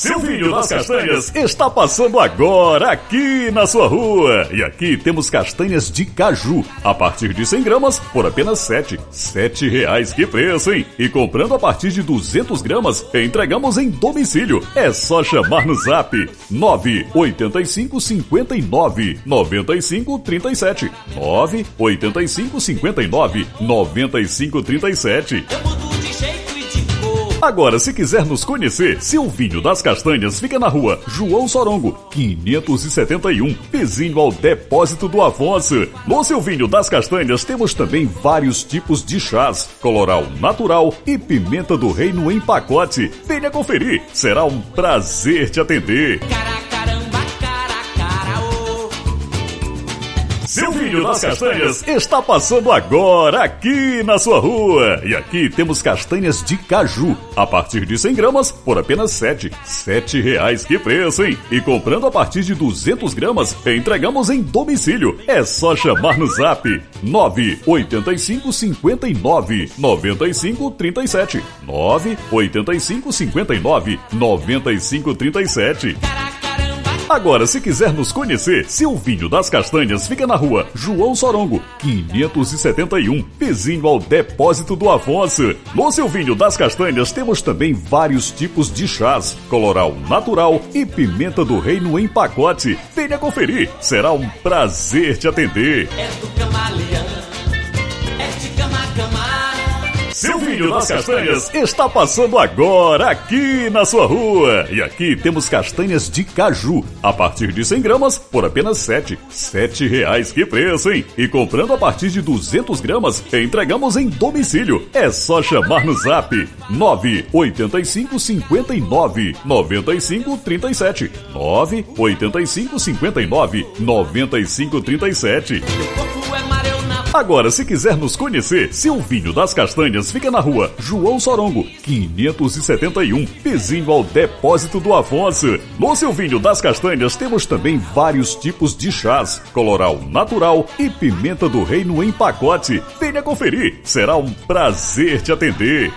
Silvinho das Castanhas está passando agora aqui na sua rua. E aqui temos castanhas de caju, a partir de 100 gramas por apenas 7. 7 reais que preço, hein? E comprando a partir de 200 gramas, entregamos em domicílio. É só chamar no zap 985 59 95 37. 985 59 95 37. Agora, se quiser nos conhecer, Silvinho das Castanhas fica na rua João Sorongo, 571, vizinho ao depósito do Afonso. No Silvinho das Castanhas temos também vários tipos de chás, coloral natural e pimenta do reino em pacote. Venha conferir, será um prazer te atender. Silvinho das Castanhas está passando agora aqui na sua rua. E aqui temos castanhas de caju, a partir de 100 gramas por apenas 7. 7 reais que preço, hein? E comprando a partir de 200 gramas, entregamos em domicílio. É só chamar no zap 985 59 95 37. 985 59 95 37. Agora, se quiser nos conhecer, Silvinho das Castanhas fica na rua João Sorongo, 571, vizinho ao depósito do Afonso. No Silvinho das Castanhas temos também vários tipos de chás, coloral natural e pimenta do reino em pacote. Venha conferir, será um prazer te atender. É do camaleão, é de cama, cama. Silvinho das Castanhas está passando agora aqui na sua rua. E aqui temos castanhas de caju, a partir de 100 gramas por apenas 7. 7 reais que preço, hein? E comprando a partir de 200 gramas, entregamos em domicílio. É só chamar no zap 985 59 95 37. 985 59 95 37. Agora, se quiser nos conhecer, Silvinho das Castanhas fica na rua João Sorongo, 571, vizinho ao depósito do Afonso. No Silvinho das Castanhas temos também vários tipos de chás, coloral natural e pimenta do reino em pacote. Venha conferir, será um prazer te atender.